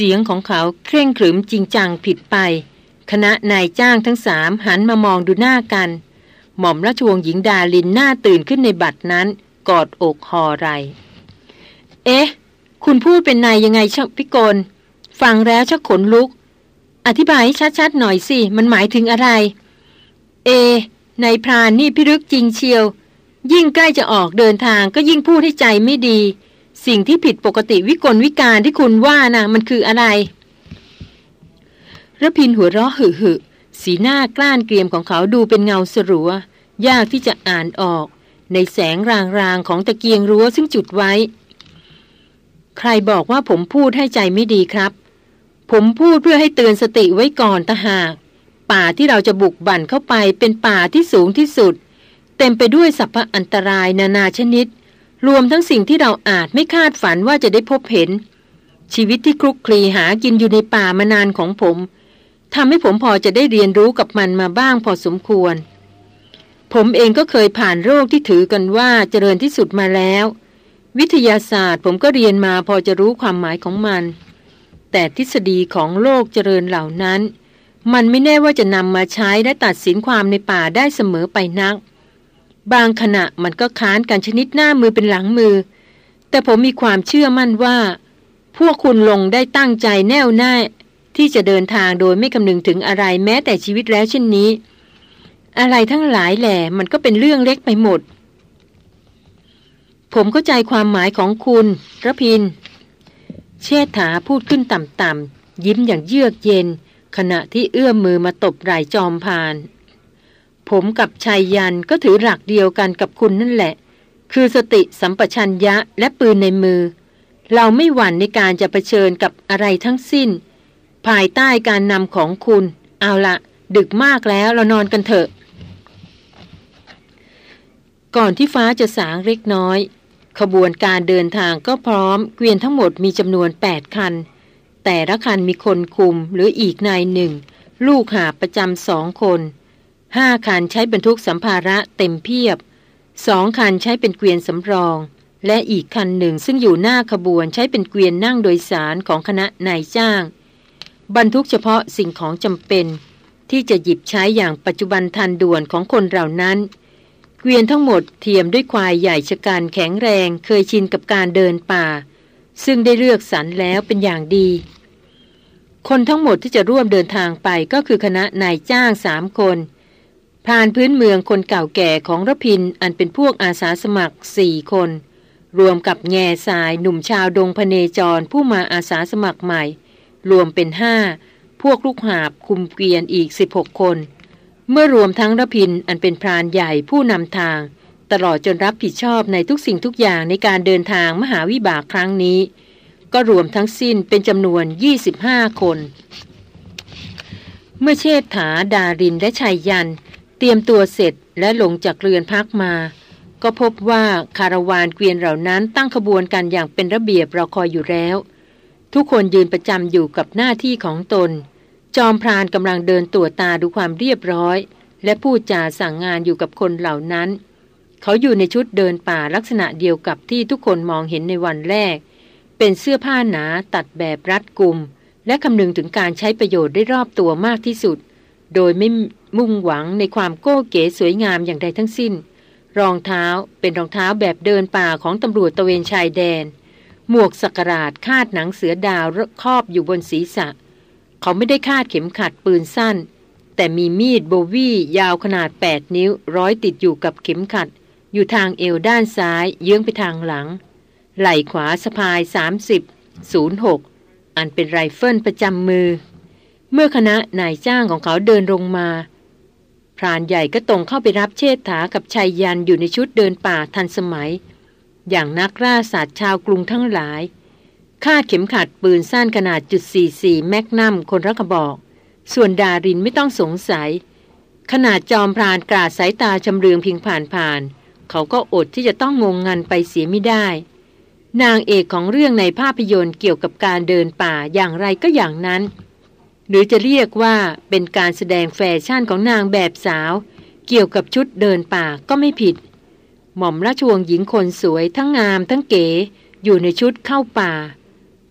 เสียงของเขาเคร่งขรึมจริงจังผิดไป คณะนายจ้างทั้งสามหันมามองดูหน้ากัน หม่อมราชวงศ์หญิงดาลินหน้าตื่นขึ้นในบัตรนั้น กอดอกหอไร เอ๊ะ คุณพูดเป็นนายยังไงชพิกลฟังแล้วชักขนลุก อธิบายชัดๆหน่อยสิ มันหมายถึงอะไร เอในพรานนี่พิรึกจริงเชียว ยิ่งใกล้จะออกเดินทางก็ยิ่งพูดให้ใจไม่ดี สิ่งที่ผิดปกติวิกลวิการที่คุณว่านะ่ะ มันคืออะไรระพินหัวเราะหึหึสีหน้ากล้านเกรียมของเขาดูเป็นเงาสรัวยากที่จะอ่านออก ในแสงรางๆของตะเกียงรั้วซึ่งจุดไว้ ใครบอกว่าผมพูดให้ใจไม่ดีครับ ผมพูดเพื่อให้เตือนสติไว้ก่อนตะหาก ป่าที่เราจะบุกบั่นเข้าไปเป็นป่าที่สูงที่สุด เต็มไปด้วยสัพพะอันตรายนานาชนิด รวมทั้งสิ่งที่เราอาจไม่คาดฝันว่าจะได้พบเห็น ชีวิตที่คลุกคลีหากินอยู่ในป่ามานานของผมทำให้ผมพอจะได้เรียนรู้กับมันมาบ้างพอสมควร ผมเองก็เคยผ่านโรคที่ถือกันว่าเจริญที่สุดมาแล้ว วิทยาศาสตร์ผมก็เรียนมาพอจะรู้ความหมายของมัน แต่ทฤษฎีของโลกเจริญเหล่านั้น มันไม่แน่ว่าจะนำมาใช้และตัดสินความในป่าได้เสมอไปนัก บางขณะมันก็ค้านกันชนิดหน้ามือเป็นหลังมือ แต่ผมมีความเชื่อมั่นว่า พวกคุณลงได้ตั้งใจแน่วแน่ที่จะเดินทางโดยไม่คำนึงถึงอะไรแม้แต่ชีวิตแล้วเช่นนี้ อะไรทั้งหลายแหล่มันก็เป็นเรื่องเล็กไปหมด ผมเข้าใจความหมายของคุณระพิน เชษฐาพูดขึ้นต่ำๆยิ้มอย่างเยือกเย็น ขณะที่เอื้อมมือมาตบไหล่จอมพาน ผมกับชายยันก็ถือหลักเดียวกันกับคุณนั่นแหละ คือสติสัมปชัญญะและปืนในมือ เราไม่หวั่นในการจะะเผชิญกับอะไรทั้งสิ้น ภายใต้การนำของคุณ เอาละดึกมากแล้วเรานอนกันเถอะ ก่อนที่ฟ้าจะสางเล็กน้อย ขบวนการเดินทางก็พร้อม เกวียนทั้งหมดมีจำนวน 8 คัน แต่ละคันมีคนคุมหรืออีกนายหนึ่ง ลูกหาประจำสองคน ห้าคันใช้บรรทุกสัมภาระเต็มเพียบสองคันใช้เป็นเกวียนสำรอง และอีกคันหนึ่งซึ่งอยู่หน้าขบวนใช้เป็นเกวียนนั่งโดยสารของคณะนายจ้าง บรรทุกเฉพาะสิ่งของจำเป็น ที่จะหยิบใช้อย่างปัจจุบันทันด่วนของคนเหล่านั้น เกวียนทั้งหมดเทียมด้วยควายใหญ่ชะการแข็งแรงเคยชินกับการเดินป่า ซึ่งได้เลือกสรรแล้วเป็นอย่างดี คนทั้งหมดที่จะร่วมเดินทางไปก็คือคณะนายจ้างสามคน ผ่านพื้นเมืองคนเก่าแก่ของรพินอันเป็นพวกอาสาสมัครสี่คน รวมกับแง่สายหนุ่มชาวดงพเนจรผู้มาอาสาสมัครใหม่ รวมเป็นห้าพวกลูกหาบคุมเกวียนอีก 16 คน เมื่อรวมทั้งระพินอันเป็นพรานใหญ่ผู้นำทาง ตลอดจนรับผิดชอบในทุกสิ่งทุกอย่างในการเดินทางมหาวิบากครั้งนี้ ก็รวมทั้งสิ้นเป็นจำนวน 25 คน เมื่อเชษฐาดารินและชัยยัน เตรียมตัวเสร็จและลงจากเรือนพักมา ก็พบว่าคาราวานเกวียนเหล่านั้นตั้งขบวนกันอย่างเป็นระเบียบเราคอยอยู่แล้ว ทุกคนยืนประจำอยู่กับหน้าที่ของตน จอมพรานกำลังเดินตรวจตาดูความเรียบร้อย และพูดจาสั่งงานอยู่กับคนเหล่านั้น เขาอยู่ในชุดเดินป่าลักษณะเดียวกับที่ทุกคนมองเห็นในวันแรก เป็นเสื้อผ้าหนาตัดแบบรัดกุม และคำนึงถึงการใช้ประโยชน์ได้รอบตัวมากที่สุดโดยไม่ มุ่งหวังในความโก้เก๋สวยงามอย่างใดทั้งสิ้น รองเท้าเป็นรองเท้าแบบเดินป่าของตำรวจตะเวนชายแดน หมวกสกราดคาดหนังเสือดาวครอบอยู่บนศีรษะ เขาไม่ได้คาดเข็มขัดปืนสั้น แต่มีมีดโบวี่ยาวขนาด 8 นิ้ว ร้อยติดอยู่กับเข็มขัด อยู่ทางเอวด้านซ้ายเยื้องไปทางหลัง ไหล่ขวาสะพาย 30 06 อันเป็นไรเฟิลประจำมือ เมื่อคณะนายจ้างของเขาเดินลงมา พรานใหญ่ก็ตรงเข้าไปรับเชษฐากับชายยันอยู่ในชุดเดินป่าทันสมัย อย่างนักล่าสัตว์ชาวกรุงทั้งหลาย คาดเข็มขัดปืนสั้นขนาดจุด44แมกนัมคนรักบอก ส่วนดารินไม่ต้องสงสัย ขนาดจอมพรานกราดสายตาชำเรืองเพียงผ่านผ่าน เขาก็อดที่จะต้องงงงันไปเสียไม่ได้ นางเอกของเรื่องในภาพยนตร์เกี่ยวกับการเดินป่าอย่างไรก็อย่างนั้น หรือจะเรียกว่าเป็นการแสดงแฟชั่นของนางแบบสาว เกี่ยวกับชุดเดินป่าก็ไม่ผิด หม่อมราชวงศ์หญิงคนสวยทั้งงามทั้งเก๋อยู่ในชุดเข้าป่า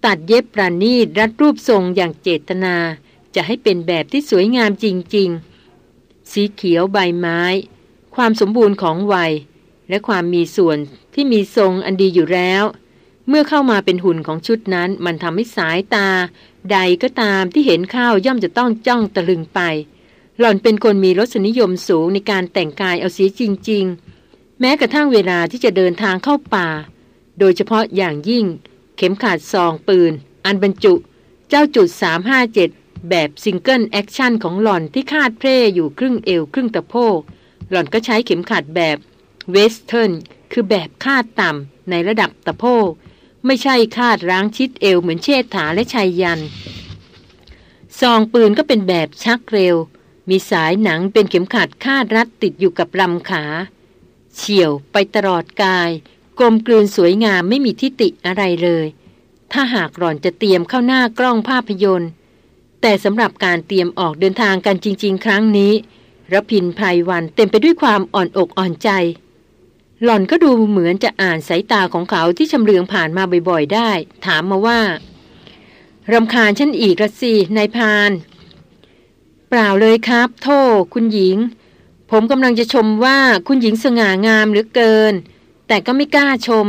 ตัดเย็บประณีตรัดรูปทรงอย่างเจตนา จะให้เป็นแบบที่สวยงามจริง ๆ สีเขียวใบไม้ ความสมบูรณ์ของวัย และความมีส่วนที่มีทรงอันดีอยู่แล้ว เมื่อเข้ามาเป็นหุ่นของชุดนั้น มันทำให้สายตา ใดก็ตามที่เห็นข้าวย่อมจะต้องจ้องตะลึงไป หล่อนเป็นคนมีรสนิยมสูงในการแต่งกายเอาเสียจริง ๆ แม้กระทั่งเวลาที่จะเดินทางเข้าป่า โดยเฉพาะอย่างยิ่ง เข็มขัดซองปืน อันบรรจุ เจ้าจุด 357 แบบ single action ของหล่อนที่คาดเพล่อยู่ครึ่งเอวครึ่งตะโพก หล่อนก็ใช้เข็มขัดแบบ western คือแบบคาดต่ำในระดับตะโพก ไม่ใช่คาดรั้งชิดเอวเหมือนเชษฐาและไชยยันต์ซองปืนก็เป็นแบบชักเร็ว มีสายหนังเป็นเข็มขัดคาดรัดติดอยู่กับลำขา เฉียวไปตลอดกาย กลมกลืนสวยงามไม่มีทิติอะไรเลย ถ้าหากหล่อนจะเตรียมเข้าหน้ากล้องภาพยนตร์ แต่สำหรับการเตรียมออกเดินทางกันจริง ๆ ครั้งนี้รพินไพรวันเต็มไปด้วยความอ่อนอกอ่อนใจ หล่อนก็ดูเหมือนจะอ่านสายตาของเขาที่ชำเลืองผ่านมาบ่อยๆได้ ถามมาว่ารำคาญฉันอีกละสินายพาน เปล่าเลยครับ โทษคุณหญิง ผมกำลังจะชมว่าคุณหญิงสง่างามเหลือเกิน แต่ก็ไม่กล้าชม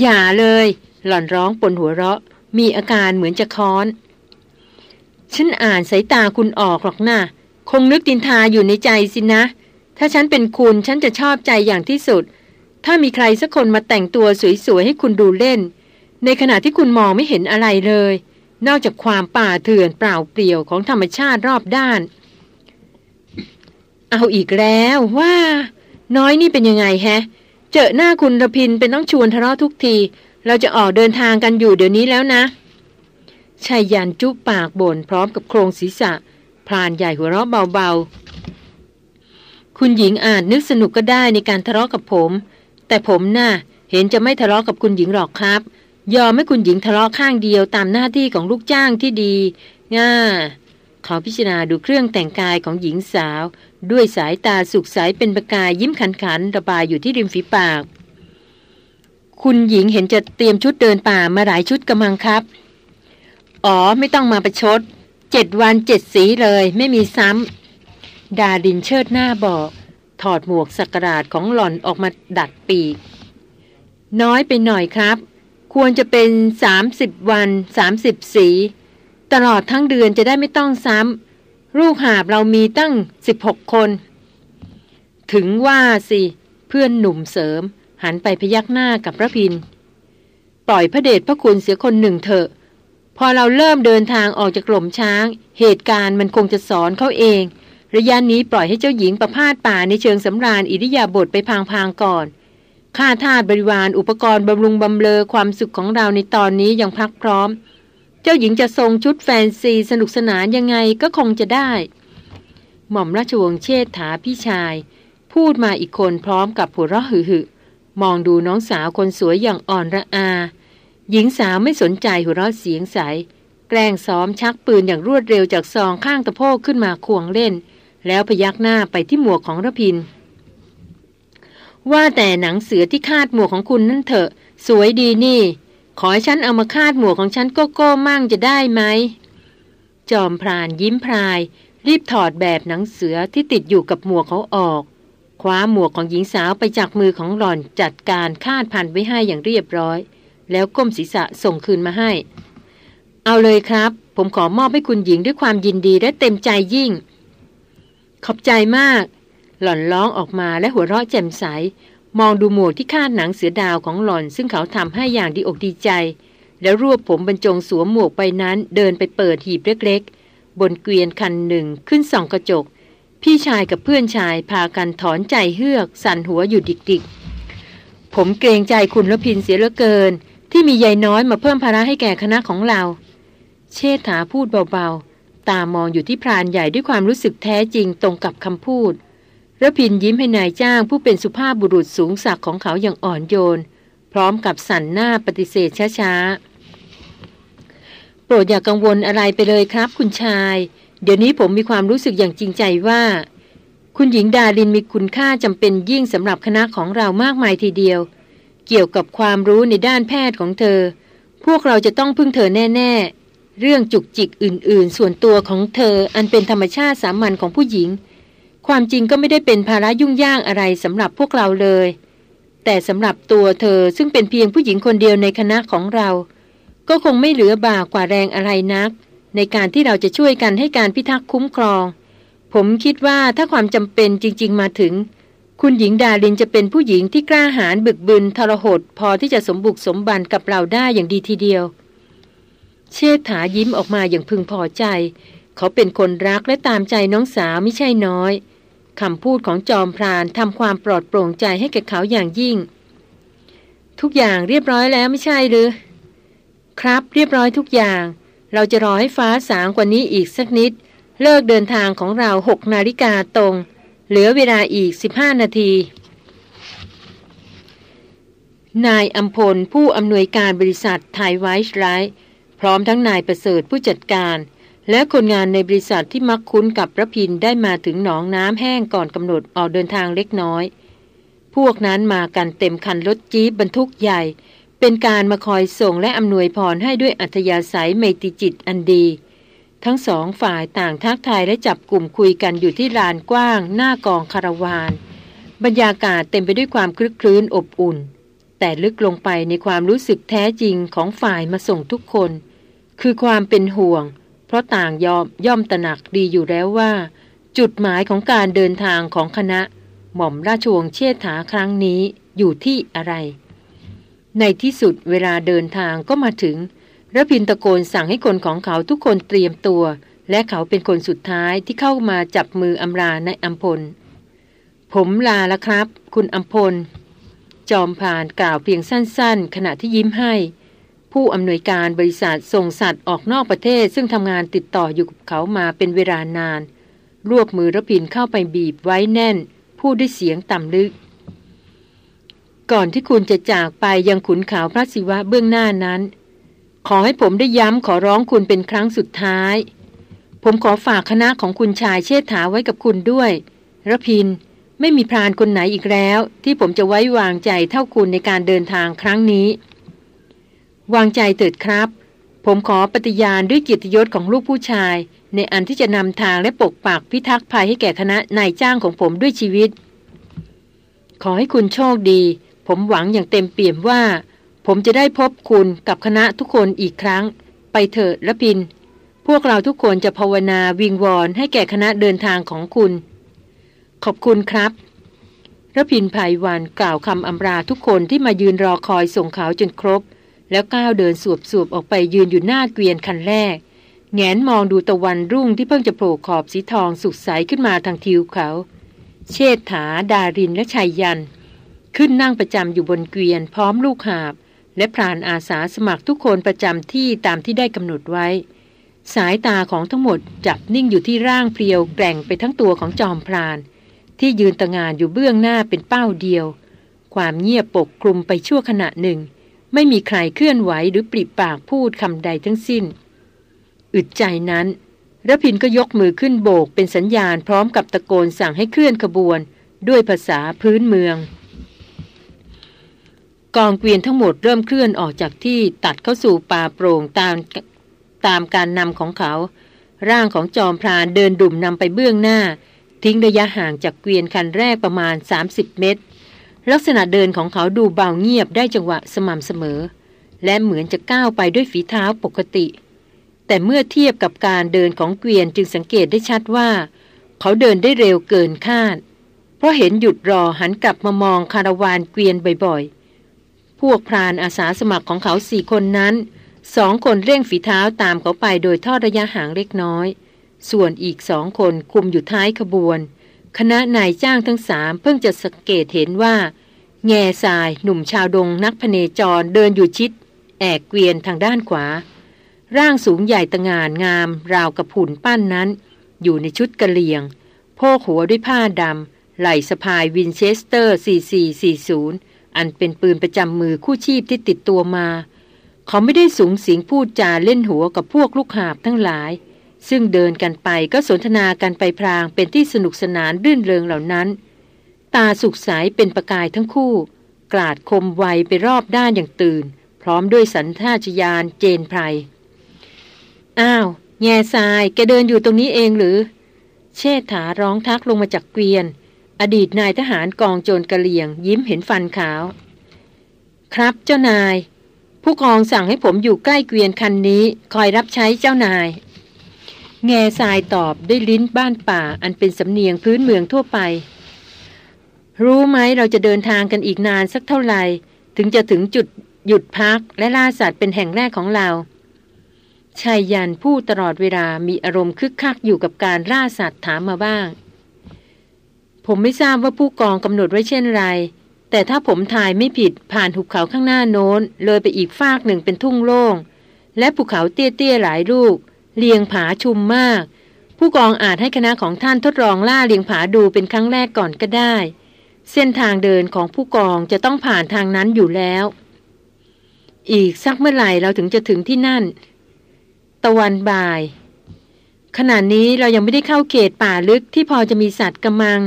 อย่าเลย หล่อนร้องปนหัวเราะ มีอาการเหมือนจะค้อน ฉันอ่านสายตาคุณออกหรอกนะ่ะคงนึกดินทาอยู่ในใจสินะ ถ้าฉันเป็นคุณฉันจะชอบใจอย่างที่สุด ถ้ามีใครสักคนมาแต่งตัวสวยๆให้คุณดูเล่น ในขณะที่คุณมองไม่เห็นอะไรเลย นอกจากความป่าเถื่อนเปล่าเปลี่ยวของธรรมชาติรอบด้าน เอาอีกแล้วว่า น้อยนี่เป็นยังไงแฮะ เจอหน้าคุณระพินเป็นต้องชวนทะเลาะทุกที เราจะออกเดินทางกันอยู่เดี๋ยวนี้แล้วนะชายยันจุปากบนพร้อมกับโครงศีรษะพรานใหญ่หัวเราะเบาๆ คุณหญิงอาจนึกสนุกก็ได้ในการทะเลาะกับผม แต่ผมน่ะเห็นจะไม่ทะเลาะกับคุณหญิงหรอกครับ ยอมให้คุณหญิงทะเลาะข้างเดียวตามหน้าที่ของลูกจ้างที่ดี ง่า เขาพิจารณาดูเครื่องแต่งกายของหญิงสาว ด้วยสายตาสุกใสเป็นประกายยิ้มขันขันระบายอยู่ที่ริมฝีปาก คุณหญิงเห็นจะเตรียมชุดเดินป่ามาหลายชุดกำลังครับ อ๋อไม่ต้องมาประชดเจ็ดวันเจ็ดสีเลย ไม่มีซ้ำ ดาดินเชิดหน้าบอก ถอดหมวกสักราชของหล่อนออกมาดัดปีก น้อยไปหน่อยครับ ควรจะเป็นสามสิบวันสามสิบสี ตลอดทั้งเดือนจะได้ไม่ต้องซ้ำลูกหาบเรามีตั้งสิบหกคน ถึงว่าสิ เพื่อนหนุ่มเสริม หันไปพยักหน้ากับพระพิน ปล่อยพระเดชพระคุณเสียคนหนึ่งเถอะ พอเราเริ่มเดินทางออกจากกล่มช้าง เหตุการณ์มันคงจะสอนเขาเอง ระยะนี้ปล่อยให้เจ้าหญิงประพาสป่าในเชิงสำราญอิริยาบถไปพางๆก่อนข้าทาสบริวารอุปกรณ์บำรุงบำเลอความสุขของเราในตอนนี้ยังพักพร้อม เจ้าหญิงจะทรงชุดแฟนซีสนุกสนานยังไงก็คงจะได้ หม่อมราชวงศ์เชษฐาพี่ชาย พูดมาอีกคนพร้อมกับหัวเราะหึ่มองดูน้องสาวคนสวยอย่างอ่อนระอา หญิงสาวไม่สนใจหัวเราะเสียงใส แกล้งซ้อมชักปืนอย่างรวดเร็วจากซองข้างตะโพกขึ้นมาควงเล่น แล้วพยักหน้าไปที่หมวกของระพิน ว่าแต่หนังเสือที่คาดหมวกของคุณนั่นเถอะ สวยดีนี่ ขอให้ฉันเอามาคาดหมวกของฉันโกโก้มั่งจะได้ไหม จอมพรานยิ้มพราย รีบถอดแบบหนังเสือที่ติดอยู่กับหมวกเขาออก คว้าหมวกของหญิงสาวไปจากมือของหล่อนจัดการคาดพันไว้ให้อย่างเรียบร้อย แล้วก้มศีรษะส่งคืนมาให้ เอาเลยครับ ผมขอมอบให้คุณหญิงด้วยความยินดีและเต็มใจยิ่ง ขอบใจมาก หล่อนร้องออกมาและหัวเราะแจ่มใส มองดูหมวกที่คาดหนังเสือดาวของหล่อน ซึ่งเขาทำให้อย่างดีอกดีใจ แล้วรวบผมบรรจงสวมหมวกไปนั้นเดินไปเปิดหีบเล็กๆ บนเกวียนคันหนึ่งขึ้นส่องกระจก พี่ชายกับเพื่อนชายพากันถอนใจเฮือก สั่นหัวอยู่ดิกๆ ผมเกรงใจคุณละพินเสียเหลือเกิน ที่มียายน้อยมาเพิ่มภาระให้แก่คณะของเรา เชษฐาพูดเบาๆ ตามองอยู่ที่พรานใหญ่ด้วยความรู้สึกแท้จริงตรงกับคำพูดระพินยิ้มให้นายจ้างผู้เป็นสุภาพบุรุษสูงศักดิ์ของเขาอย่างอ่อนโยน พร้อมกับสั่นหน้าปฏิเสธช้าๆ โปรดอย่ากกังวลอะไรไปเลยครับคุณชาย เดี๋ยวนี้ผมมีความรู้สึกอย่างจริงใจว่า คุณหญิงดาลินมีคุณค่าจำเป็นยิ่งสำหรับคณะของเรามากมายทีเดียว เกี่ยวกับความรู้ในด้านแพทย์ของเธอ พวกเราจะต้องพึ่งเธอแน่ๆ เรื่องจุกจิกอื่น ๆ ส่วนตัวของเธออันเป็นธรรมชาติสามัญของผู้หญิง ความจริงก็ไม่ได้เป็นภาระยุ่งยากอะไรสำหรับพวกเราเลย แต่สำหรับตัวเธอซึ่งเป็นเพียงผู้หญิงคนเดียวในคณะของเรา ก็คงไม่เหลือบากว่าแรงอะไรนัก ในการที่เราจะช่วยกันให้การพิทักษ์คุ้มครอง ผมคิดว่าถ้าความจำเป็นจริง ๆ มาถึง คุณหญิงดาลินจะเป็นผู้หญิงที่กล้าหาญบึกบึนทรหดพอที่จะสมบุกสมบันกับเราได้อย่างดีทีเดียว เชษฐายิ้มออกมาอย่างพึงพอใจ เขาเป็นคนรักและตามใจน้องสาวไม่ใช่น้อยคำพูดของจอมพรานทำความปลอดโปร่งใจให้แก่เขาอย่างยิ่ง ทุกอย่างเรียบร้อยแล้วไม่ใช่หรือ ครับเรียบร้อยทุกอย่าง เราจะรอให้ฟ้าสางกว่านี้อีกสักนิด เลิกเดินทางของเราหกนาฬิกาตรง เหลือเวลาอีก 15 นาทีนายอัมพลผู้อำนวยการบริษัทไทยไวส์ไรท์ พร้อมทั้งนายประเสริฐผู้จัดการ และคนงานในบริษัทที่มักคุ้นกับระพินได้มาถึงหนองน้ำแห้งก่อนกำหนดออกเดินทางเล็กน้อย พวกนั้นมากันเต็มคันรถจี๊บบรรทุกใหญ่ เป็นการมาคอยส่งและอำนวยพรให้ด้วยอัธยาศัยเมติจิตอันดี ทั้งสองฝ่ายต่างทักทายและจับกลุ่มคุยกันอยู่ที่ลานกว้าง หน้ากองคาราวาน บรรยากาศเต็มไปด้วยความคลึกคลื้นอบอุ่นแต่ลึกลงไปในความรู้สึกแท้จริงของฝ่ายมาส่งทุกคน คือความเป็นห่วง เพราะต่างยอมย่อมตระหนักดีอยู่แล้วว่า จุดหมายของการเดินทางของคณะ หม่อมราชวงศ์เชษฐาครั้งนี้อยู่ที่อะไร ในที่สุดเวลาเดินทางก็มาถึงระพินตะโกนสั่งให้คนของเขาทุกคนเตรียมตัว และเขาเป็นคนสุดท้ายที่เข้ามาจับมืออำลาในอัมพล ผมลาแล้วครับ คุณอัมพล จอมผ่านกล่าวเพียงสั้นๆ ขณะที่ยิ้มให้ ผู้อำนวยการบริษัทส่งสัตว์ออกนอกประเทศ ซึ่งทำงานติดต่ออยู่กับเขามาเป็นเวลานาน รวบมือระพินเข้าไปบีบไว้แน่น พูดด้วยเสียงต่ำลึก ก่อนที่คุณจะจากไปยังขุนเขาพระศิวะเบื้องหน้านั้น ขอให้ผมได้ย้ำขอร้องคุณเป็นครั้งสุดท้าย ผมขอฝากคณะของคุณชายเชษฐาไว้กับคุณด้วยระพินไม่มีพรานคนไหนอีกแล้ว ที่ผมจะไว้วางใจเท่าคุณในการเดินทางครั้งนี้ วางใจเถิดครับ ผมขอปฏิญาณด้วยเกียรติยศของลูกผู้ชาย ในอันที่จะนำทางและปกปักพิทักษ์ภัยให้แก่คณะนายจ้างของผมด้วยชีวิต ขอให้คุณโชคดี ผมหวังอย่างเต็มเปี่ยมว่า ผมจะได้พบคุณกับคณะทุกคนอีกครั้ง ไปเถิดละพิน พวกเราทุกคนจะภาวนาวิงวอนให้แก่คณะเดินทางของคุณ ขอบคุณครับระพินภัยวันกล่าวคำอำราทุกคนที่มายืนรอคอยส่งเขาจนครบ แล้วก้าวเดินสวบสวบออกไปยืนอยู่หน้าเกวียนคันแรก แงนมองดูตะวันรุ่งที่เพิ่งจะโผล่ขอบสีทองสุกใสขึ้นมาทางทิวเขา เชษฐา ดารินและชายยัน ขึ้นนั่งประจำอยู่บนเกวียนพร้อมลูกหาบ และพรานอาสาสมัครทุกคนประจำที่ตามที่ได้กำหนดไว้ สายตาของทั้งหมดจับนิ่งอยู่ที่ร่างเพรียวแกร่งไปทั้งตัวของจอมพราน ที่ยืนตะงานอยู่เบื้องหน้าเป็นเป้าเดียว ความเงียบปกคลุมไปชั่วขณะหนึ่ง ไม่มีใครเคลื่อนไหวหรือปริปากพูดคำใดทั้งสิ้น อึดใจนั้นระพินก็ยกมือขึ้นโบกเป็นสัญญาณพร้อมกับตะโกนสั่งให้เคลื่อนขบวน ด้วยภาษาพื้นเมือง กองเกวียนทั้งหมดเริ่มเคลื่อนออกจากที่ตัดเข้าสู่ป่าโปร่งตามตามการนำของเขา ร่างของจอมพรานเดินดุ่มนำไปเบื้องหน้า ทิ้งระยะห่างจากเกวียนคันแรกประมาณ 30 เมตร ลักษณะเดินของเขาดูเบาเงียบได้จังหวะสม่ำเสมอ และเหมือนจะก้าวไปด้วยฝีเท้าปกติ แต่เมื่อเทียบกับการเดินของเกวียนจึงสังเกตได้ชัดว่า เขาเดินได้เร็วเกินคาด เพราะเห็นหยุดรอหันกลับมามองคาราวานเกวียนบ่อยๆ พวกพรานอาสาสมัครของเขาสี่คนนั้นสองคนเร่งฝีเท้าตามเขาไปโดยทอดระยะห่างเล็กน้อย ส่วนอีกสองคนคุมอยู่ท้ายขบวน คณะนายจ้างทั้งสามเพิ่งจะสังเกตเห็นว่า แง่ทรายหนุ่มชาวดงนักพเนจรเดินอยู่ชิด แอกเกวียนทางด้านขวา ร่างสูงใหญ่ตระหง่านงาม ราวกับหุ่นปั้นนั้น อยู่ในชุดกะเหรี่ยง โพกหัวด้วยผ้าดำไหล่สะพาย Winchester 4440 อันเป็นปืนประจำมือคู่ชีพที่ติดตัวมา เขาไม่ได้สูงสิงพูดจาเล่นหัวกับพวกลูกหาบทั้งหลาย ซึ่งเดินกันไปก็สนทนากันไปพรางเป็นที่สนุกสนานรื่นเริงเหล่านั้น ตาสุกสายเป็นประกายทั้งคู่กราดคมไวไปรอบด้านอย่างตื่น พร้อมด้วยสัญชาตญาณเจนไพร อ้าว แง่ทราย แกเดินอยู่ตรงนี้เองหรือ เชษฐาร้องทักลงมาจากเกวียน อดีตนายทหารกองโจรกะเหลี่ยง ยิ้มเห็นฟันขาว ครับเจ้านาย ผู้กองสั่งให้ผมอยู่ใกล้เกวียนคันนี้ คอยรับใช้เจ้านายแง่ทรายตอบด้วยลิ้นบ้านป่าอันเป็นสำเนียงพื้นเมืองทั่วไป รู้ไหมเราจะเดินทางกันอีกนานสักเท่าไหร่ ถึงจะถึงจุดหยุดพักและล่าสัตว์เป็นแห่งแรกของเราชายยันพูดตลอดเวลามีอารมณ์คึกคักอยู่กับการล่าสัตว์ถามมาบ้าง ผมไม่ทราบว่าผู้กองกำหนดไว้เช่นไร แต่ถ้าผมถ่ายไม่ผิดผ่านหุบเขาข้างหน้าโน้น เลยไปอีกฟากหนึ่งเป็นทุ่งโล่ง และภูเขาเตี้ยๆหลายลูก เลียงผาชุมมาก ผู้กองอาจให้คณะของท่านทดลองล่าเลียงผาดูเป็นครั้งแรกก่อนก็ได้ เส้นทางเดินของผู้กองจะต้องผ่านทางนั้นอยู่แล้ว อีกสักเมื่อไหร่เราถึงจะถึงที่นั่น ตะวันบ่าย ขณะนี้เรายังไม่ได้เข้าเขตป่าลึกที่พอจะมีสัตว์กำมัง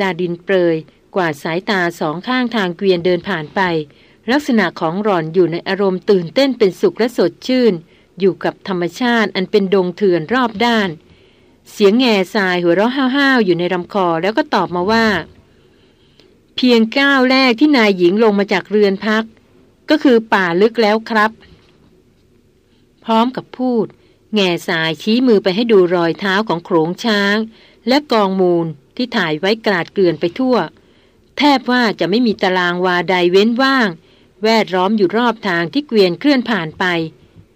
ดาดินเปรยกวาดสายตาสองข้างทางเกวียนเดินผ่านไป ลักษณะของหล่อนอยู่ในอารมณ์ตื่นเต้นเป็นสุขและสดชื่น อยู่กับธรรมชาติอันเป็นดงเถื่อนรอบด้าน เสียงแง่ทรายหัวเราะห้าวๆอยู่ในลำคอแล้วก็ตอบมาว่า เพียงก้าวแรกที่นายหญิงลงมาจากเรือนพัก ก็คือป่าลึกแล้วครับ พร้อมกับพูด แง่สายชี้มือไปให้ดูรอยเท้าของโขงช้าง และกองมูลที่ถ่ายไว้กราดเกลื่อนไปทั่ว แทบว่าจะไม่มีตารางวาใดเว้นว่าง แวดล้อมอยู่รอบทางที่เกวียนเคลื่อนผ่านไป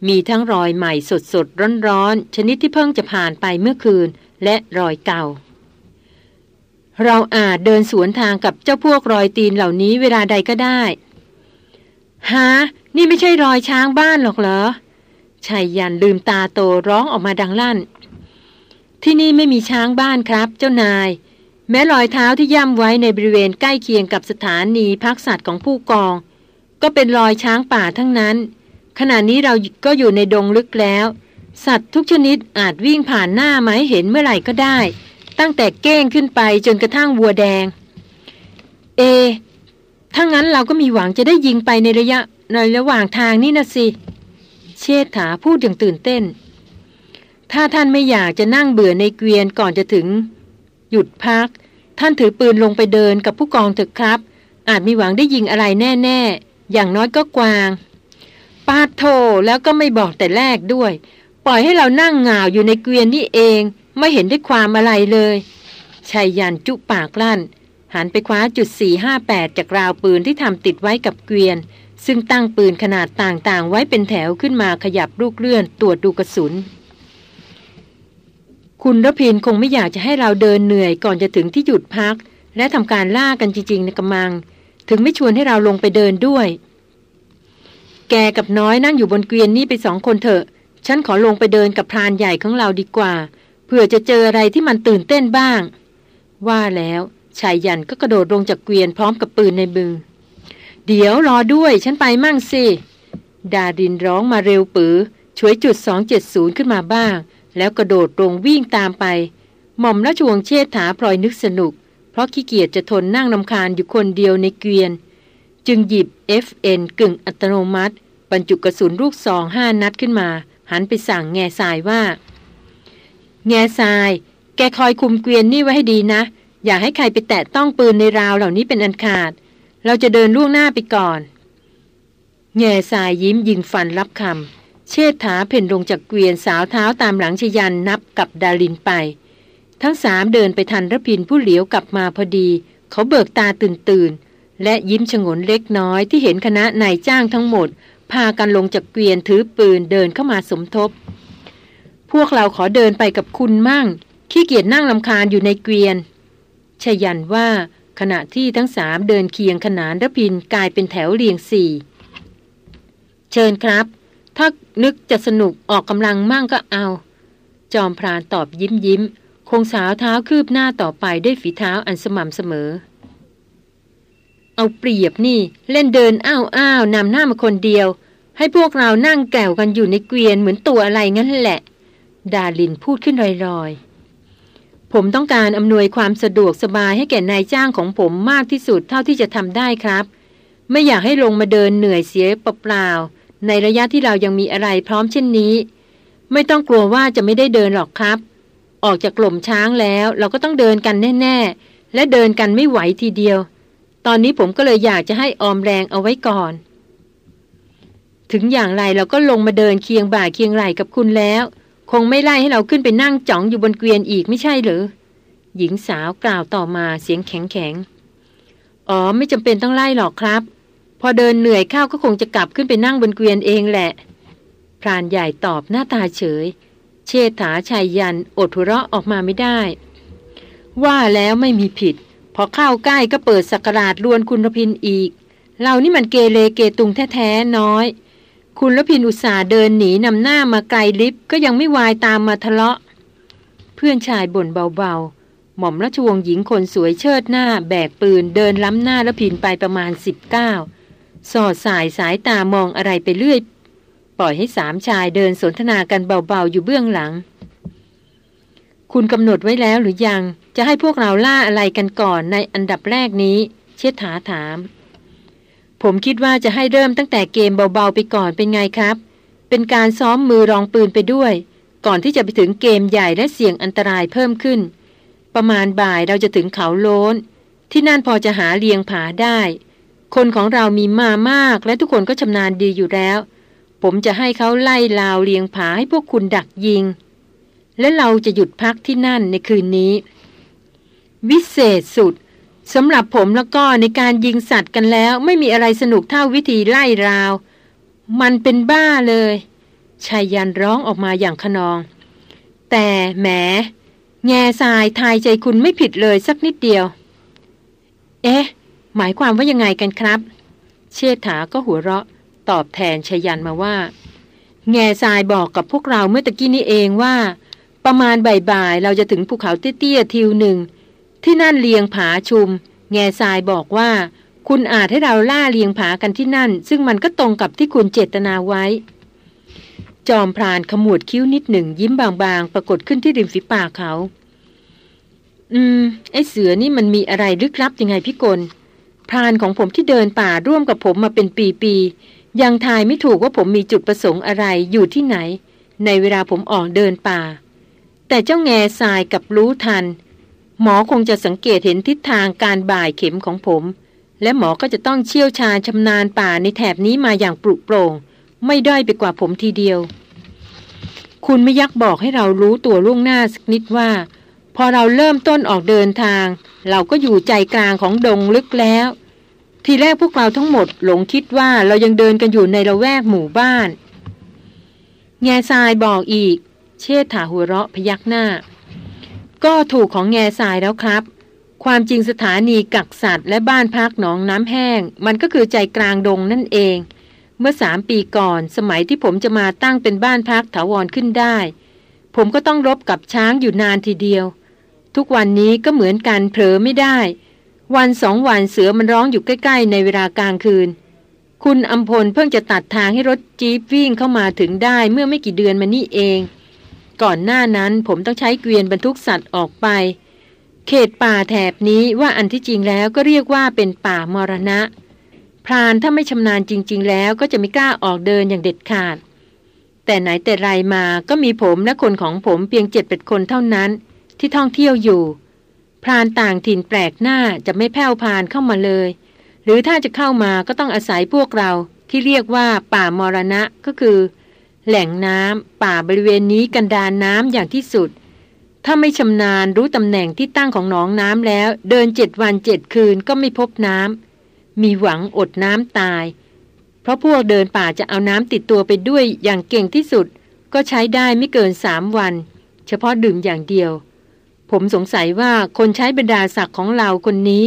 มีทั้งรอยใหม่สดสดร้อนร้อนชนิดที่เพิ่งจะผ่านไปเมื่อคืนและรอยเก่า เราอาจเดินสวนทางกับเจ้าพวกรอยตีนเหล่านี้เวลาใดก็ได้ ฮะ นี่ไม่ใช่รอยช้างบ้านหรอกเหรอชายยันลืมตาโตร้องออกมาดังลั่น ที่นี่ไม่มีช้างบ้านครับ เจ้านาย แม้รอยเท้าที่ย่ำไว้ในบริเวณใกล้เคียงกับสถานีพักสัตว์ของผู้กอง ก็เป็นรอยช้างป่าทั้งนั้น ขณะนี้เราก็อยู่ในดงลึกแล้ว สัตว์ทุกชนิดอาจวิ่งผ่านหน้ามาให้เห็นเมื่อไหร่ก็ได้ ตั้งแต่เก้งขึ้นไปจนกระทั่งวัวแดง เอ ถ้างั้นเราก็มีหวังจะได้ยิงไปในระยะในระหว่างทางนี่นะสิ เชษฐาพูดอย่างตื่นเต้น ถ้าท่านไม่อยากจะนั่งเบื่อในเกวียนก่อนจะถึง หยุดพัก ท่านถือปืนลงไปเดินกับผู้กองเถอะครับ อาจมีหวังได้ยิงอะไรแน่ ๆ อย่างน้อยก็กวางปาดโทแล้วก็ไม่บอกแต่แรกด้วย ปล่อยให้เรานั่งเหงาอยู่ในเกวียนนี่เอง ไม่เห็นได้ความอะไรเลยชายยันจุปากลั่น หันไปคว้าจุด 458 จากราวปืนที่ทำติดไว้กับเกวียน ซึ่งตั้งปืนขนาดต่างๆ ไว้เป็นแถวขึ้นมาขยับลูกเลื่อนตรวจดูกระสุน คุณรพินคงไม่อยากจะให้เราเดินเหนื่อยก่อนจะถึงที่หยุดพัก และทำการล่ากันจริงๆในกำมัง ถึงไม่ชวนให้เราลงไปเดินด้วย แกกับน้อยนั่งอยู่บนเกวียนนี่ไปสองคนเถอะ ฉันขอลงไปเดินกับพรานใหญ่ของเราดีกว่า เพื่อจะเจออะไรที่มันตื่นเต้นบ้าง ว่าแล้วชายยันก็กระโดดลงจากเกวียนพร้อมกับปืนในมือเดี๋ยวรอด้วยฉันไปมั่งสิดาดินร้องมาเร็วปือช่วยจุด 270 ขึ้นมาบ้าง แล้วกระโดดลงวิ่งตามไป หม่อมราชวงศ์เชษฐาพลอยนึกสนุก เพราะขี้เกียจจะทนนั่งนำคาญอยู่คนเดียวในเกวียน จึงหยิบ FN กึ่งอัตโนมัติ บรรจุกระสุนลูกซองห้านัดขึ้นมา หันไปสั่งแง่ทรายว่า แง่ทราย แกคอยคุมเกวียนนี่ไว้ให้ดีนะ อย่าให้ใครไปแตะต้องปืนในราวเหล่านี้เป็นอันขาด เราจะเดินล่วงหน้าไปก่อน แง่สายยิ้มยิงฟันรับคำเชิดถาเพ่นลงจากเกวียนสาวเท้าตามหลังชยันนับกับดารินไป ทั้งสามเดินไปทันระพินผู้เหลียวกลับมาพอดี เขาเบิกตาตื่นตื่นและยิ้มฉงนเล็กน้อยที่เห็นคณะนายจ้างทั้งหมด พากันลงจากเกวียนถือปืนเดินเข้ามาสมทบ พวกเราขอเดินไปกับคุณมั่ง ขี้เกียจนั่งลำคาญอยู่ในเกวียนชยันว่าขณะที่ทั้งสามเดินเคียงขนานระพินกลายเป็นแถวเรียงสี่ เชิญครับ ถ้านึกจะสนุกออกกำลังมั่งก็เอา จอมพรานตอบยิ้มยิ้ม คงสาวเท้าคืบหน้าต่อไปด้วยฝีเท้าอันสม่ำเสมอ เอาเปรียบนี่เล่นเดินอ้าวอ้าวนำหน้ามาคนเดียว ให้พวกเรานั่งแก่วกันอยู่ในเกวียนเหมือนตัวอะไรงั้นแหละ ดาลินพูดขึ้นลอยๆ ผมต้องการอำนวยความสะดวกสบายให้แก่นายจ้างของผมมากที่สุดเท่าที่จะทำได้ครับ ไม่อยากให้ลงมาเดินเหนื่อยเสียเปล่าๆ ในระยะที่เรายังมีอะไรพร้อมเช่นนี้ ไม่ต้องกลัวว่าจะไม่ได้เดินหรอกครับ ออกจากกล่มช้างแล้วเราก็ต้องเดินกันแน่ ๆ และเดินกันไม่ไหวทีเดียว ตอนนี้ผมก็เลยอยากจะให้ออมแรงเอาไว้ก่อนถึงอย่างไรเราก็ลงมาเดินเคียงบ่าเคียงไหล่กับคุณแล้ว คงไม่ไล่ให้เราขึ้นไปนั่งจ้องอยู่บนเกวียนอีกไม่ใช่หรือหญิงสาวกล่าวต่อมาเสียงแข็งๆอ๋อไม่จำเป็นต้องไล่หรอกครับ พอเดินเหนื่อยข้าวก็คงจะกลับขึ้นไปนั่งบนเกวียนเองแหละพรานใหญ่ตอบหน้าตาเฉย เชษฐาชายยันอดหัวเราะออกมาไม่ได้ ว่าแล้วไม่มีผิด พอเข้าใกล้ก็เปิดสักราชลวนคุณรพินอีก เรานี่มันเกเรเกตุงแท้ๆน้อย คุณรพินอุตสาเดินหนีนำหน้ามาไกลลิฟก็ยังไม่วายตามมาทะเลาะ เพื่อนชายบ่นเบาๆ หม่อมราชวงศ์หญิงคนสวยเชิดหน้า แบกปืนเดินล้ำหน้าละพินไปประมาณสิบเก้าสอดสายสายตามองอะไรไปเรื่อย ปล่อยให้สามชายเดินสนทนากันเบาๆ อยู่เบื้องหลัง คุณกำหนดไว้แล้วหรือยังจะให้พวกเราล่าอะไรกันก่อนในอันดับแรกนี้ เชิดถาถาม ผมคิดว่าจะให้เริ่มตั้งแต่เกมเบาๆไปก่อนเป็นไงครับ เป็นการซ้อมมือรองปืนไปด้วย ก่อนที่จะไปถึงเกมใหญ่และเสี่ยงอันตรายเพิ่มขึ้น ประมาณบ่ายเราจะถึงเขาโล้น ที่นั่นพอจะหาเลียงผาได้ คนของเรามีมามากและทุกคนก็ชำนาญดีอยู่แล้ว ผมจะให้เขาไล่ลาวเลียงผาให้พวกคุณดักยิง และเราจะหยุดพักที่นั่นในคืนนี้ วิเศษสุด สำหรับผมแล้วก็ในการยิงสัตว์กันแล้ว ไม่มีอะไรสนุกเท่าวิธีไล่ราว มันเป็นบ้าเลยชายยันร้องออกมาอย่างขนอง แต่แหม แง่ทรายทายใจคุณไม่ผิดเลยสักนิดเดียว เอ๊ะ หมายความว่ายังไงกันครับ เชษฐาก็หัวเราะตอบแทนชยันมาว่า แง่ทรายบอกกับพวกเราเมื่อตะกี้นี้เองว่า ประมาณบ่ายๆเราจะถึงภูเขาเตี้ยๆทิวหนึ่ง ที่นั่นเลียงผาชุม แง่ทรายบอกว่า คุณอาจให้เราล่าเลียงผากันที่นั่น ซึ่งมันก็ตรงกับที่คุณเจตนาไว้ จอมพรานขมวดคิ้วนิดหนึ่ง ยิ้มบางๆ ปรากฏขึ้นที่ริมฝีปากเขา อืม ไอเสือนี่มันมีอะไรลึกลับยังไงพี่กลพรานของผมที่เดินป่าร่วมกับผมมาเป็นปีๆยังทายไม่ถูกว่าผมมีจุดประสงค์อะไรอยู่ที่ไหน ในเวลาผมออกเดินป่า แต่เจ้าแง่ทรายกับรู้ทัน หมอคงจะสังเกตเห็นทิศทางการบ่ายเข็มของผม และหมอก็จะต้องเชี่ยวชาญชำนาญป่าในแถบนี้มาอย่างปรุโปร่ง ไม่ด้อยไปกว่าผมทีเดียว คุณไม่ยักบอกให้เรารู้ตัวล่วงหน้าสักนิดว่า พอเราเริ่มต้นออกเดินทาง เราก็อยู่ใจกลางของดงลึกแล้ว ทีแรกพวกเราทั้งหมดหลงคิดว่าเรายังเดินกันอยู่ในละแวกหมู่บ้าน แง่ทรายบอกอีก เชษฐาหัวเราะพยักหน้า ก็ถูกของแง่ทรายแล้วครับ ความจริงสถานีกักสัตว์และบ้านพักหนองน้ำแห้ง มันก็คือใจกลางดงนั่นเอง เมื่อสามปีก่อน สมัยที่ผมจะมาตั้งเป็นบ้านพักถาวรขึ้นได้ ผมก็ต้องรบกับช้างอยู่นานทีเดียว ทุกวันนี้ก็เหมือนกันเผลอไม่ได้ วันสองวันเสือมันร้องอยู่ใกล้ ๆ ในเวลากลางคืน คุณอัมพลเพิ่งจะตัดทางให้รถจี๊ปวิ่งเข้ามาถึงได้เมื่อไม่กี่เดือนมานี่เอง ก่อนหน้านั้นผมต้องใช้เกวียนบรรทุกสัตว์ออกไป เขตป่าแถบนี้ว่าอันที่จริงแล้วก็เรียกว่าเป็นป่ามรณะ พรานถ้าไม่ชำนาญจริง ๆ แล้วก็จะไม่กล้าออกเดินอย่างเด็ดขาด แต่ไหนแต่ไรมาก็มีผมและคนของผมเพียงเจ็ดเป็ดคนเท่านั้น ที่ท่องเที่ยวอยู่ พรานต่างถิ่นแปลกหน้าจะไม่แผ่วพานเข้ามาเลย หรือถ้าจะเข้ามาก็ต้องอาศัยพวกเราที่เรียกว่าป่ามรณะก็คือ แหล่งน้ำป่าบริเวณนี้กันดานน้ำอย่างที่สุด ถ้าไม่ชำนาญรู้ตำแหน่งที่ตั้งของหนองน้ำแล้ว เดินเจ็ดวันเจ็ดคืนก็ไม่พบน้ำมีหวังอดน้ำตาย เพราะพวกเดินป่าจะเอาน้ำติดตัวไปด้วยอย่างเก่งที่สุด ก็ใช้ได้ไม่เกินสามวัน เฉพาะดื่มอย่างเดียว ผมสงสัยว่าคนใช้บรรดาศักดิ์ของเราคนนี้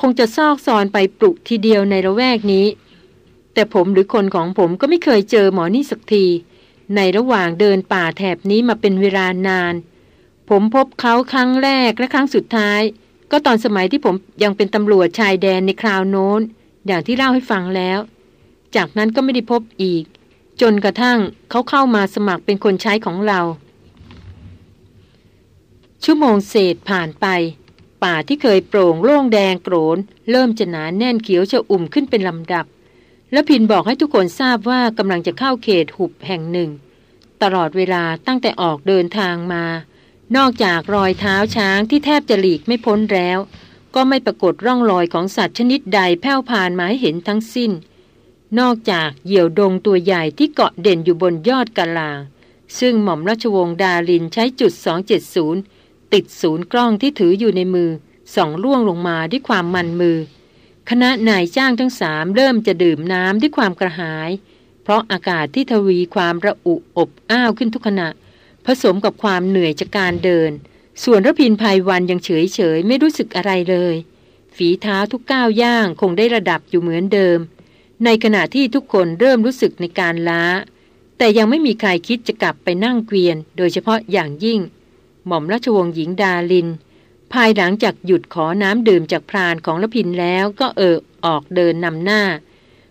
คงจะซอกซอนไปปลุกทีเดียวในละแวกนี้ แต่ผมหรือคนของผมก็ไม่เคยเจอหมอนี่สักที ในระหว่างเดินป่าแถบนี้มาเป็นเวลานาน ผมพบเขาครั้งแรกและครั้งสุดท้าย ก็ตอนสมัยที่ผมยังเป็นตำรวจชายแดนในคราวโน้น อย่างที่เล่าให้ฟังแล้ว จากนั้นก็ไม่ได้พบอีก จนกระทั่งเขาเข้ามาสมัครเป็นคนใช้ของเรา ชั่วโมงเศษผ่านไปป่าที่เคยโปร่งโล่งแดงโกรน เริ่มจะหนาแน่นเขียวชะอุ่มขึ้นเป็นลำดับ แล้วพินบอกให้ทุกคนทราบว่ากำลังจะเข้าเขตหุบแห่งหนึ่ง ตลอดเวลาตั้งแต่ออกเดินทางมา นอกจากรอยเท้าช้างที่แทบจะหลีกไม่พ้นแล้ว ก็ไม่ปรากฏร่องรอยของสัตว์ชนิดใดแผ่วพานมาให้เห็นทั้งสิ้น นอกจากเหยี่ยวดงตัวใหญ่ที่เกาะเด่นอยู่บนยอดกะลา ซึ่งหม่อมราชวงศ์ดารินใช้จุด 270 ติดศูนย์กล้องที่ถืออยู่ในมือส่องล่วงลงมาด้วยความมันมือ คณะนายจ้างทั้งสามเริ่มจะดื่มน้ำด้วยความกระหาย เพราะอากาศที่ทวีความระอุอบอ้าวขึ้นทุกขณะ ผสมกับความเหนื่อยจากการเดิน ส่วนรพินภัยวันยังเฉยเฉยไม่รู้สึกอะไรเลย ฝีเท้าทุกก้าวย่างคงได้ระดับอยู่เหมือนเดิม ในขณะที่ทุกคนเริ่มรู้สึกในการล้า แต่ยังไม่มีใครคิดจะกลับไปนั่งเกวียน โดยเฉพาะอย่างยิ่ง หม่อมราชวงศ์หญิงดาลิน ภายหลังจากหยุดขอน้ำดื่มจากพรานของละพินแล้วก็เออออกเดินนำหน้า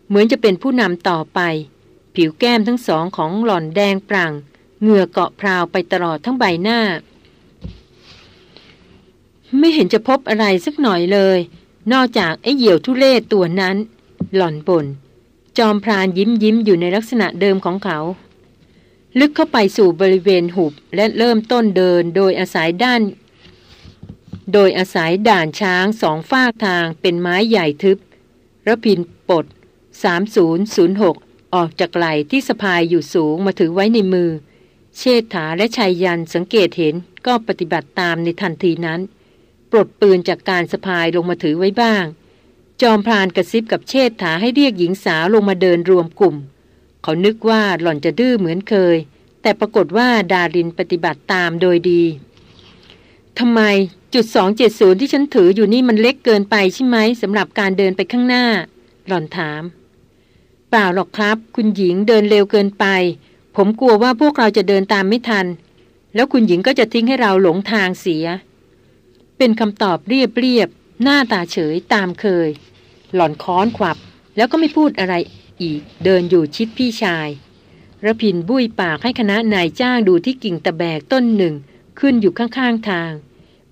เหมือนจะเป็นผู้นำต่อไป ผิวแก้มทั้งสองของหล่อนแดงปรังเหงื่อเกาะพราวไปตลอดทั้งใบหน้า ไม่เห็นจะพบอะไรสักหน่อยเลย นอกจากไอ้เหยี่ยวทุเรศตัวนั้น หล่อนบน่นจอมพรานยิ้มยิ้มอยู่ในลักษณะเดิมของเขา ลึกเข้าไปสู่บริเวณหุบและเริ่มต้นเดินโดยอาศัยด้าน โดยอาศัยด่านช้างสองฝากทางเป็นไม้ใหญ่ทึบระพินปด 3006 ออกจากไหลที่สะพายอยู่สูงมาถือไว้ในมือ เชษฐาและชายยันสังเกตเห็นก็ปฏิบัติตามในทันทีนั้น ปลดปืนจากการสะพายลงมาถือไว้บ้าง จอมพรานกระซิบกับเชษฐาให้เรียกหญิงสาวลงมาเดินรวมกลุ่ม เขานึกว่าหล่อนจะดื้อเหมือนเคย แต่ปรากฏว่าดารินปฏิบัติตามโดยดีทำไม จุดสองเจ็ดศูนย์ที่ฉันถืออยู่นี่มันเล็กเกินไปใช่ไหมสำหรับการเดินไปข้างหน้า หล่อนถาม เปล่าหรอกครับ คุณหญิงเดินเร็วเกินไป ผมกลัวว่าพวกเราจะเดินตามไม่ทัน แล้วคุณหญิงก็จะทิ้งให้เราหลงทางเสีย เป็นคำตอบเรียบเรียบหน้าตาเฉยตามเคย หล่อนค้อนขวับ แล้วก็ไม่พูดอะไรอีกเดินอยู่ชิดพี่ชายระพินบุ้ยปากให้คณะนายจ้างดูที่กิ่งตะแบกต้นหนึ่ง ขึ้นอยู่ข้างๆทาง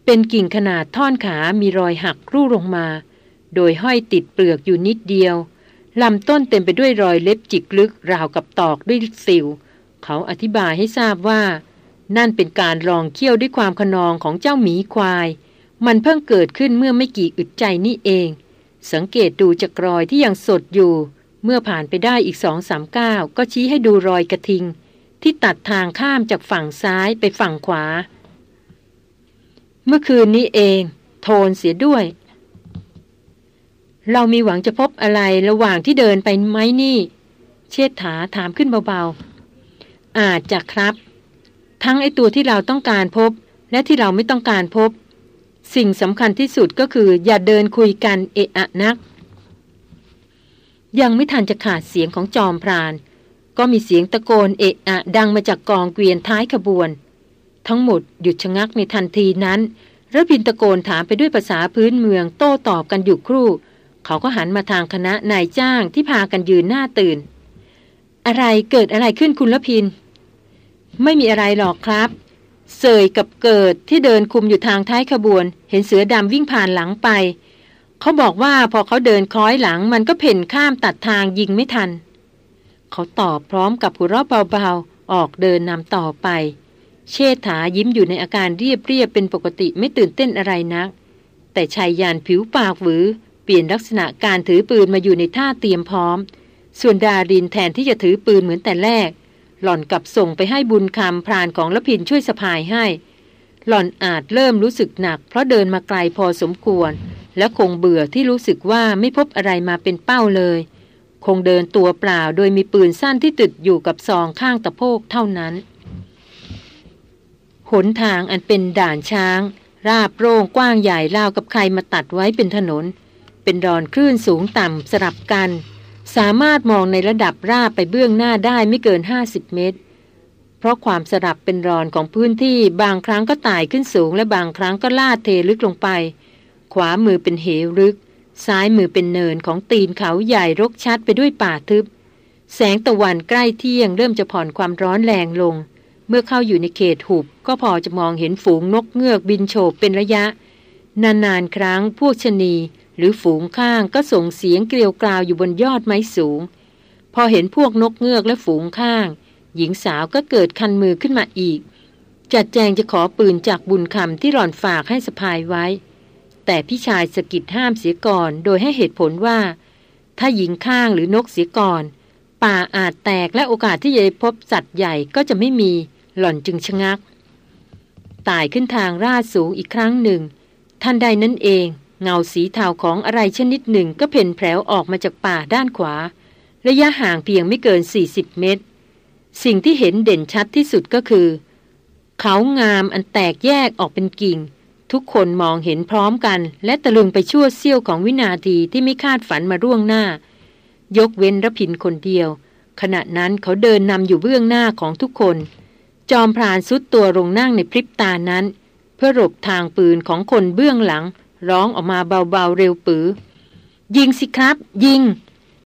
เป็นกิ่งขนาดท่อนขามีรอยหักรูลงมา โดยห้อยติดเปลือกอยู่นิดเดียวลำต้นเต็มไปด้วยรอยเล็บจิกลึกราวกับตอกด้วยสิว เขาอธิบายให้ทราบว่า นั่นเป็นการลองเคี่ยวด้วยความขนองของเจ้าหมีควาย มันเพิ่งเกิดขึ้นเมื่อไม่กี่อึดใจนี่เอง สังเกตดูจากรอยที่ยังสดอยู่ เมื่อผ่านไปได้อีกสองสามก้าวก็ชี้ให้ดูรอยกระทิง ที่ตัดทางข้ามจากฝั่งซ้ายไปฝั่งขวา เมื่อคืนนี้เอง โทนเสียด้วย เรามีหวังจะพบอะไรระหว่างที่เดินไปไหมนี่ เชษฐาถามขึ้นเบาๆ อาจจะครับ ทั้งไอตัวที่เราต้องการพบ และที่เราไม่ต้องการพบ สิ่งสำคัญที่สุดก็คือ อย่าเดินคุยกันเอะอะนัก ยังไม่ทันจะขาดเสียงของจอมพราน ก็มีเสียงตะโกนเอะอะดังมาจากกองเกวียนท้ายขบวน ทั้งหมดหยุดชะงักในทันทีนั้นระพินตะโกนถามไปด้วยภาษาพื้นเมืองโต้ตอบกันอยู่ครู่ เขาก็หันมาทางคณะนายจ้างที่พากันยืนหน้าตื่น อะไรเกิดอะไรขึ้นคุณละพิน ไม่มีอะไรหรอกครับ เสยกับเกิดที่เดินคุมอยู่ทางท้ายขบวน เห็นเสือดำวิ่งผ่านหลังไป เขาบอกว่าพอเขาเดินคล้อยหลังมันก็เพ่นข้ามตัดทางยิงไม่ทัน เขาตอบพร้อมกับหัวเราะเบาๆออกเดินนำต่อไป เชษฐายิ้มอยู่ในอาการเรียบเรียบเป็นปกติไม่ตื่นเต้นอะไรนัก แต่ชายยานผิวปากหวือ เปลี่ยนลักษณะการถือปืนมาอยู่ในท่าเตรียมพร้อม ส่วนดารินแทนที่จะถือปืนเหมือนแต่แรก หล่อนกับส่งไปให้บุญคำพรานของละพินช่วยสะพายให้ หล่อนอาจเริ่มรู้สึกหนัก เพราะเดินมาไกลพอสมควร และคงเบื่อที่รู้สึกว่าไม่พบอะไรมาเป็นเป้าเลย คงเดินตัวเปล่าโดยมีปืนสั้นที่ติดอยู่กับซองข้างตะโพกเท่านั้น หนทางอันเป็นด่านช้าง ราบโร่งกว้างใหญ่ราวกับใครมาตัดไว้เป็นถนน เป็นดอนคลื่นสูงต่ำสลับกัน สามารถมองในระดับราบไปเบื้องหน้าได้ไม่เกิน 50 เมตร เพราะความสลับเป็นรอนของพื้นที่บางครั้งก็ไต่ขึ้นสูง และบางครั้งก็ลาดเทลึกลงไป ขวามือเป็นเหวลึก ซ้ายมือเป็นเนินของตีนเขาใหญ่รกชัดไปด้วยป่าทึบ แสงตะวันใกล้เที่ยงเริ่มจะผ่อนความร้อนแรงลง เมื่อเข้าอยู่ในเขตหุบ ก็พอจะมองเห็นฝูงนกเงือกบินโฉบเป็นระยะ นานๆครั้งพวกชนี หรือฝูงข้างก็ส่งเสียงเกลียวกราวอยู่บนยอดไม้สูง พอเห็นพวกนกเงือกและฝูงข้าง หญิงสาวก็เกิดคันมือขึ้นมาอีก จัดแจงจะขอปืนจากบุญคำที่หล่อนฝากให้สะพายไว้ แต่พี่ชายสกิดห้ามเสียก่อนโดยให้เหตุผลว่า ถ้าหญิงข้างหรือนกเสียก่อน ป่าอาจแตกและโอกาสที่จะพบสัตว์ใหญ่ก็จะไม่มี หล่อนจึงชะงักตายขึ้นทางราดสูงอีกครั้งหนึ่ง ทันใดนั้นเอง เงาสีเทาของอะไรชนิดหนึ่งก็เพ่นแผลวออกมาจากป่าด้านขวา ระยะห่างเพียงไม่เกิน 40 เมตร สิ่งที่เห็นเด่นชัดที่สุดก็คือ เขางามอันแตกแยกออกเป็นกิ่ง ทุกคนมองเห็นพร้อมกัน และตะลึงไปชั่วเสี้ยวของวินาทีที่ไม่คาดฝันมาร่วงหน้า ยกเว้นระพินคนเดียว ขณะนั้นเขาเดินนำอยู่เบื้องหน้าของทุกคน จอมพรานสุดตัวลงนั่งในพริบตานั้น เพื่อหลบทางปืนของคนเบื้องหลัง ร้องออกมาเบาๆเร็วปือ ยิงสิครับ ยิง